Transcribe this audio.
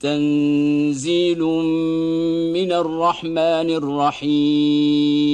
تنزيل من الرحمن الرحيم.